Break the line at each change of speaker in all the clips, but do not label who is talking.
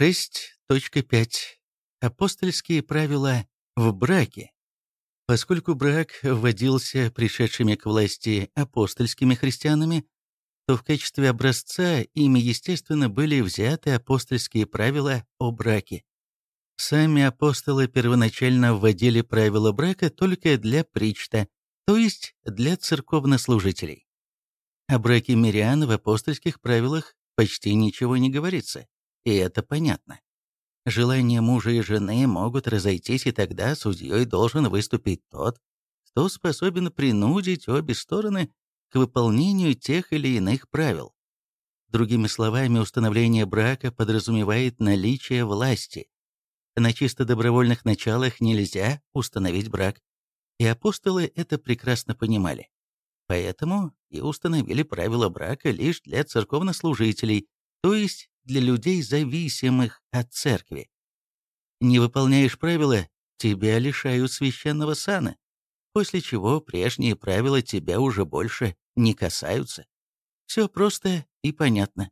6.5. Апостольские правила в браке. Поскольку брак вводился пришедшими к власти апостольскими христианами, то в качестве образца ими, естественно, были взяты апостольские правила о браке. Сами апостолы первоначально вводили правила брака только для причта, то есть для церковнослужителей. О браке мирян в апостольских правилах почти ничего не говорится, и это понятно. Желания мужа и жены могут разойтись, и тогда судьей должен выступить тот, кто способен принудить обе стороны к выполнению тех или иных правил. Другими словами, установление брака подразумевает наличие власти. На чисто добровольных началах нельзя установить брак, и апостолы это прекрасно понимали. Поэтому и установили правила брака лишь для церковнослужителей, то есть для людей, зависимых от церкви. Не выполняешь правила, тебя лишают священного сана, после чего прежние правила тебя уже больше не касаются. Все просто и понятно.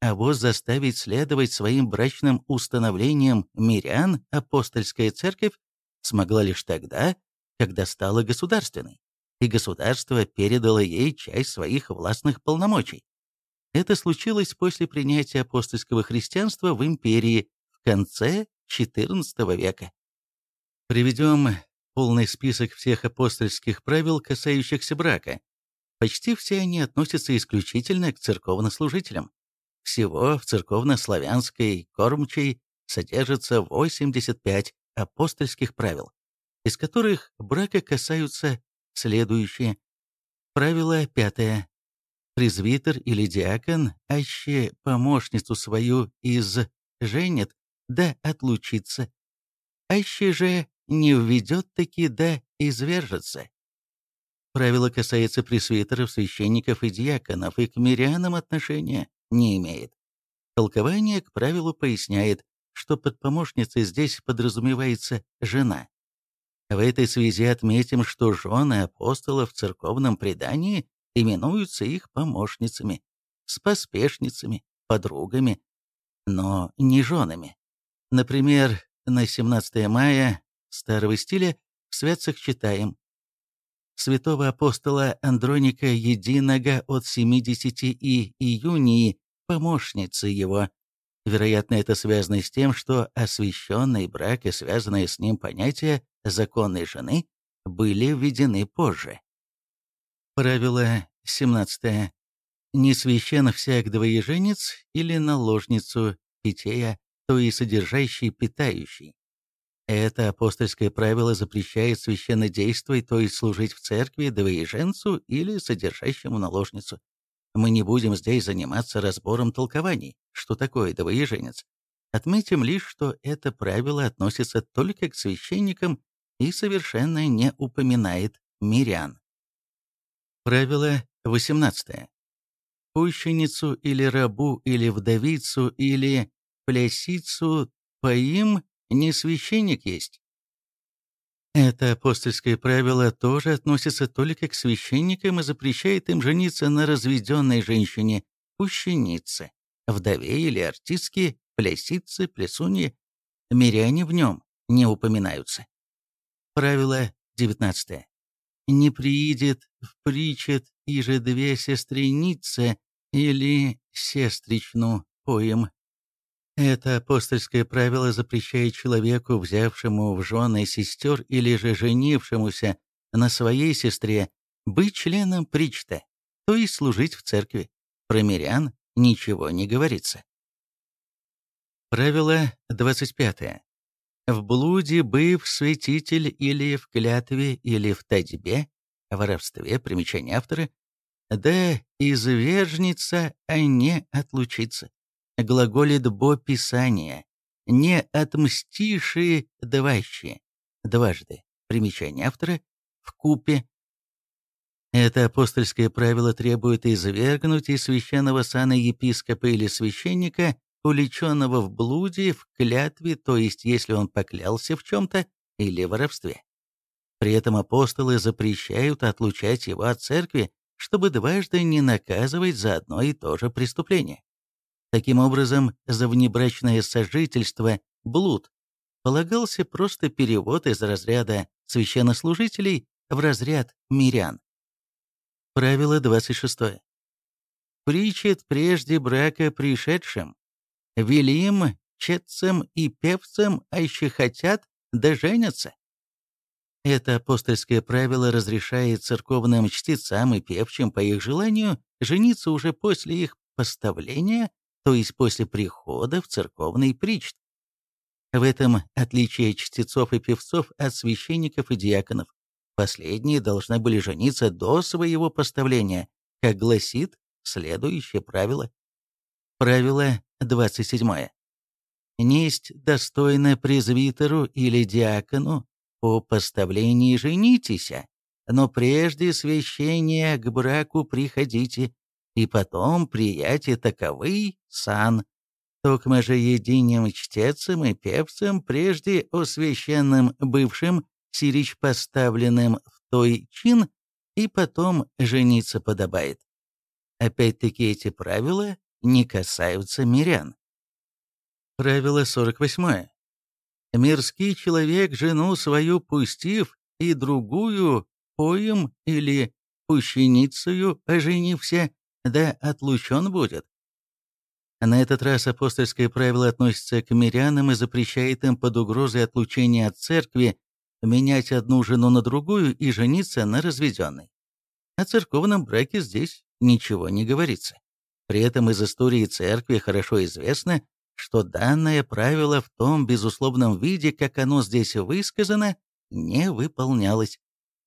А вот заставить следовать своим брачным установлениям мирян апостольская церковь смогла лишь тогда, когда стала государственной, и государство передало ей часть своих властных полномочий. Это случилось после принятия апостольского христианства в империи в конце XIV века. Приведем полный список всех апостольских правил, касающихся брака. Почти все они относятся исключительно к церковнослужителям. Всего в церковно-славянской кормчей содержится 85 апостольских правил, из которых брака касаются следующие. Правило пятое презвитер или диакон, аще помощницу свою из женит, да отлучится, аще же не введет таки, да извержется. Правило касается пресвитеров, священников и диаконов, и к мирянам отношения не имеет. Толкование к правилу поясняет, что под помощницей здесь подразумевается жена. В этой связи отметим, что жены апостолов в церковном предании именуются их помощницами, споспешницами, подругами, но не женами. Например, на 17 мая старого стиля в святцах читаем святого апостола Андроника Единого от 70 и июнии, помощницы его. Вероятно, это связано с тем, что освященный брак и связанные с ним понятия законной жены были введены позже. Правило 17. Не священ всяк двоеженец или наложницу, питея, то и содержащий питающий. Это апостольское правило запрещает священно действовать, то есть служить в церкви двоеженцу или содержащему наложницу. Мы не будем здесь заниматься разбором толкований, что такое двоеженец. Отметим лишь, что это правило относится только к священникам и совершенно не упоминает мирян. Правило 18. Пущеницу или рабу или вдовицу или плясицу по им не священник есть. Это апостольское правило тоже относится только к священникам и запрещает им жениться на разведенной женщине, пущенице, вдове или артистке, плясице, плясунье. Миряне в нем не упоминаются. Правило 19 не приидет в причет и же две сестреницы или сестричну поем. Это апостольское правило запрещает человеку, взявшему в жены сестер или же женившемуся на своей сестре, быть членом причта, то есть служить в церкви. Про мирян ничего не говорится. Правило 25. В блуде быв святитель или в клятве, или в тадьбе, воровстве, примечание автора, да извержница, а не отлучиться. Глаголит бо писание, не отмстиши дважды, дважды, примечание автора, в купе. Это апостольское правило требует извергнуть из священного сана епископа или священника уличенного в блуде, в клятве, то есть если он поклялся в чем-то или воровстве. При этом апостолы запрещают отлучать его от церкви, чтобы дважды не наказывать за одно и то же преступление. Таким образом, за внебрачное сожительство, блуд, полагался просто перевод из разряда священнослужителей в разряд мирян. Правило 26. Причет прежде брака пришедшим, велим, четцам и певцам, а еще хотят, да женятся. Это апостольское правило разрешает церковным чтецам и певчим по их желанию жениться уже после их поставления, то есть после прихода в церковный причт. В этом отличие чтецов и певцов от священников и диаконов. Последние должны были жениться до своего поставления, как гласит следующее правило. Правило 27. Несть достойно презвитеру или диакону по поставлении женитеся, но прежде священия к браку приходите, и потом прияте таковый сан. Токмо же единим чтецам и певцам, прежде о священным бывшим, сирич поставленным в той чин, и потом жениться подобает. Опять-таки эти правила не касаются мирян. Правило 48. Мирский человек, жену свою пустив, и другую поем или пущеницею оженився, да отлучен будет. На этот раз апостольское правило относится к мирянам и запрещает им под угрозой отлучения от церкви менять одну жену на другую и жениться на разведенной. О церковном браке здесь ничего не говорится. При этом из истории церкви хорошо известно, что данное правило в том безусловном виде, как оно здесь высказано, не выполнялось.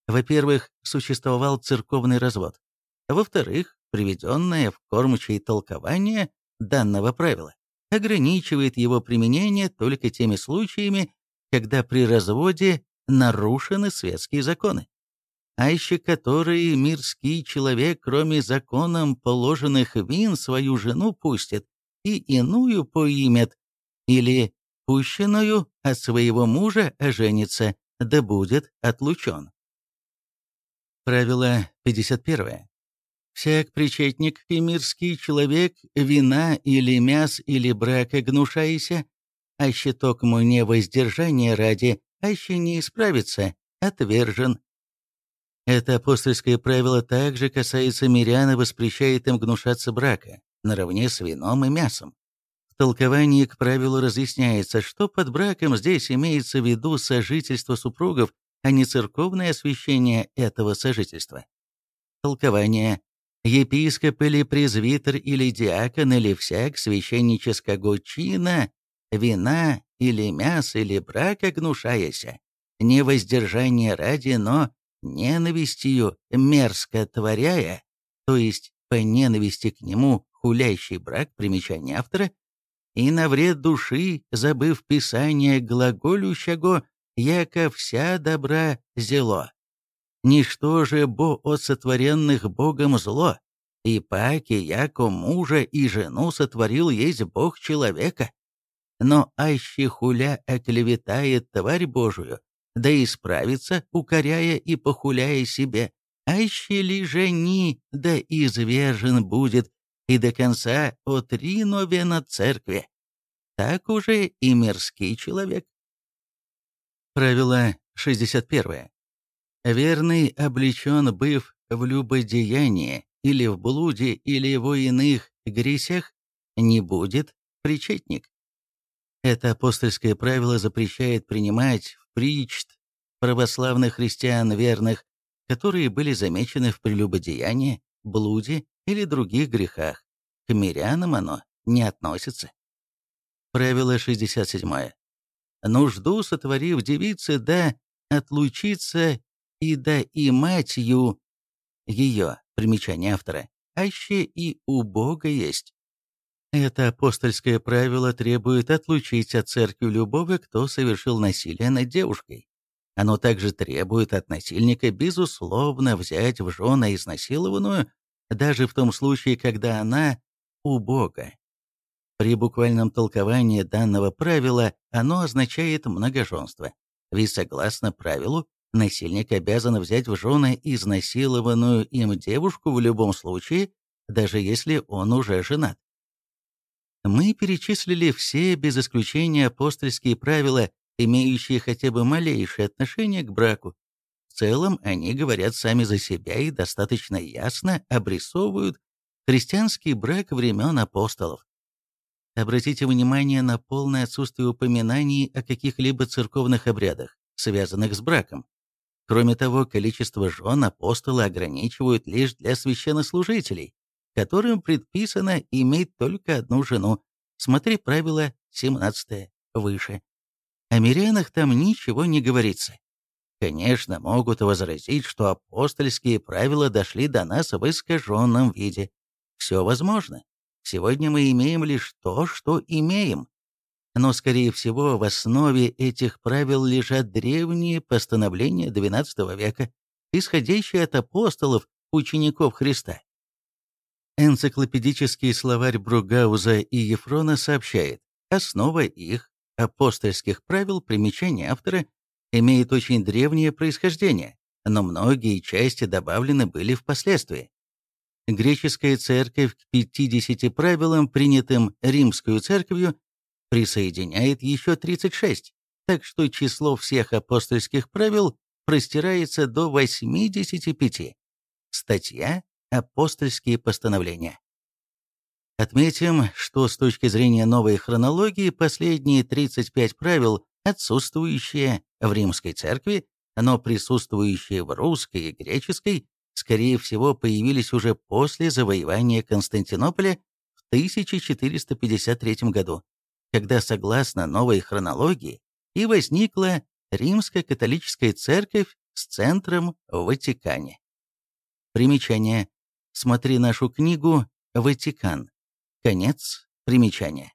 Во-первых, существовал церковный развод. Во-вторых, приведенное в кормчие толкование данного правила ограничивает его применение только теми случаями, когда при разводе нарушены светские законы. А еще которые мирский человек, кроме законом положенных вин, свою жену пустит, и иную поимет, или пущенную от своего мужа оженится, да будет отлучен. Правило 51. Всяк причетник и мирский человек, вина или мяс или брака гнушайся, а щиток му не воздержание ради, аще не исправится, отвержен. Это апостольское правило также касается мирян и воспрещает им гнушаться брака, наравне с вином и мясом. В толковании к правилу разъясняется, что под браком здесь имеется в виду сожительство супругов, а не церковное освящение этого сожительства. Толкование. Епископ или презвитер или диакон или всяк священнического чина, вина или мяса или брака гнушаяся, не воздержание ради, но ненавистью мерзко творяя, то есть по ненависти к нему хулящий брак, примечание автора, и на вред души, забыв писание глаголющего, яко вся добра зело. Ничто же бо от сотворенных Богом зло, и паки, яко мужа и жену сотворил есть Бог человека. Но аще хуля оклеветает тварь Божию, да исправится, укоряя и похуляя себе, аще ли жени, да извержен будет, и до конца отринове на церкви. Так уже и мирский человек. Правило 61. Верный облечен, быв в любодеянии, или в блуде, или в иных гресях, не будет причетник. Это апостольское правило запрещает принимать причт православных христиан верных, которые были замечены в прелюбодеянии, блуде или других грехах. К мирянам оно не относится. Правило 67. Нужду сотворив девице, да отлучиться и да и матью ее, примечание автора, аще и у Бога есть. Это апостольское правило требует отлучить от церкви любого, кто совершил насилие над девушкой. Оно также требует от насильника, безусловно, взять в жены изнасилованную, даже в том случае, когда она у Бога. При буквальном толковании данного правила оно означает многоженство, ведь согласно правилу, насильник обязан взять в жены изнасилованную им девушку в любом случае, даже если он уже женат. Мы перечислили все, без исключения, апостольские правила, имеющие хотя бы малейшее отношение к браку. В целом, они говорят сами за себя и достаточно ясно обрисовывают христианский брак времен апостолов. Обратите внимание на полное отсутствие упоминаний о каких-либо церковных обрядах, связанных с браком. Кроме того, количество жен апостолы ограничивают лишь для священнослужителей, которым предписано иметь только одну жену. Смотри правило 17 выше. О мирянах там ничего не говорится. Конечно, могут возразить, что апостольские правила дошли до нас в искаженном виде. Все возможно. Сегодня мы имеем лишь то, что имеем. Но, скорее всего, в основе этих правил лежат древние постановления XII века, исходящие от апостолов, учеников Христа. Энциклопедический словарь Бругауза и Ефрона сообщает, основа их, апостольских правил, примечания автора, имеет очень древнее происхождение, но многие части добавлены были впоследствии. Греческая церковь к 50 правилам, принятым римскую церковью, присоединяет еще 36, так что число всех апостольских правил простирается до 85. Статья «Апостольские постановления». Отметим, что с точки зрения новой хронологии последние 35 правил, отсутствующие в римской церкви, но присутствующие в русской и греческой, скорее всего, появились уже после завоевания Константинополя в 1453 году, когда, согласно новой хронологии, и возникла Римско-католическая церковь с центром в Ватикане. Примечание. Смотри нашу книгу «Ватикан». Конец примечания.